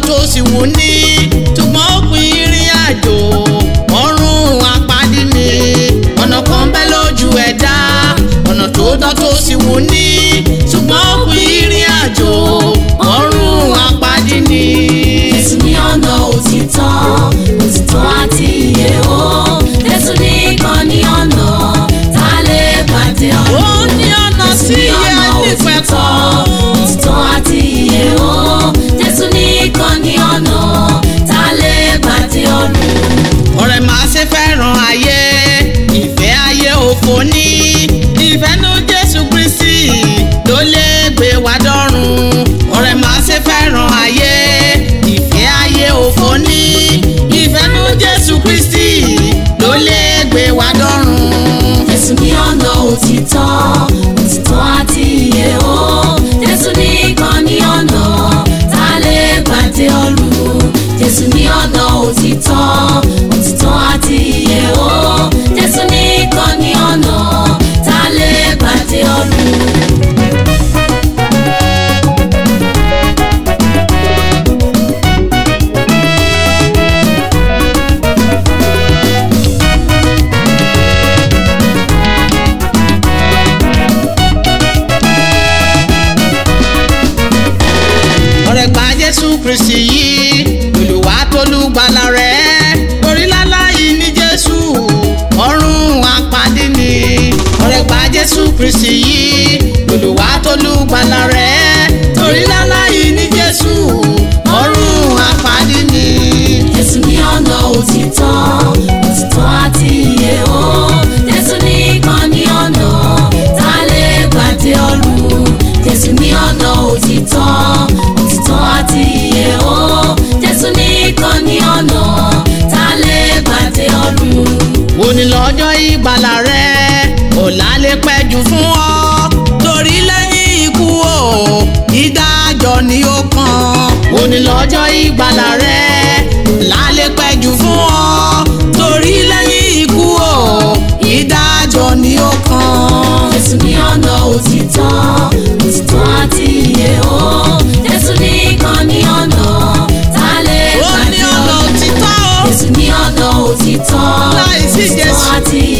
tó sì wù ní. ṣe fẹ́ràn ayé ìfẹ́ ayé òfò ní ìfẹ́nú Jésù Kristi ló lè gbé wa dọ́run. Fẹ̀sùn mi ọ̀nà òtítọ́. kristi yìí olùwà tó lùgbàlà rẹ̀ torí láláì ní jésù ọ̀run àpàdé ni ọ̀rẹ́ gba jésù kristi yìí olùwà tó lùgbàlà ìgbàlà rẹ ọ̀la lè pẹ́ jù fún ọ torí lẹ́yìn ikú o ìdájọ́ ni ó kàn òní lọ́jọ́ ìgbàlà rẹ ọ̀la lè pẹ́ jù fún ọ torí lẹ́yìn ikú o ìdájọ́ ni ó kàn. Jésù ní ọ̀nà òtítọ́ òtítọ́ àti iye o Jésù nìkan ní ọ̀nà tá a lè gbàdúrà Jésù ní ọ̀nà òtítọ́ òtítọ́ àti iye.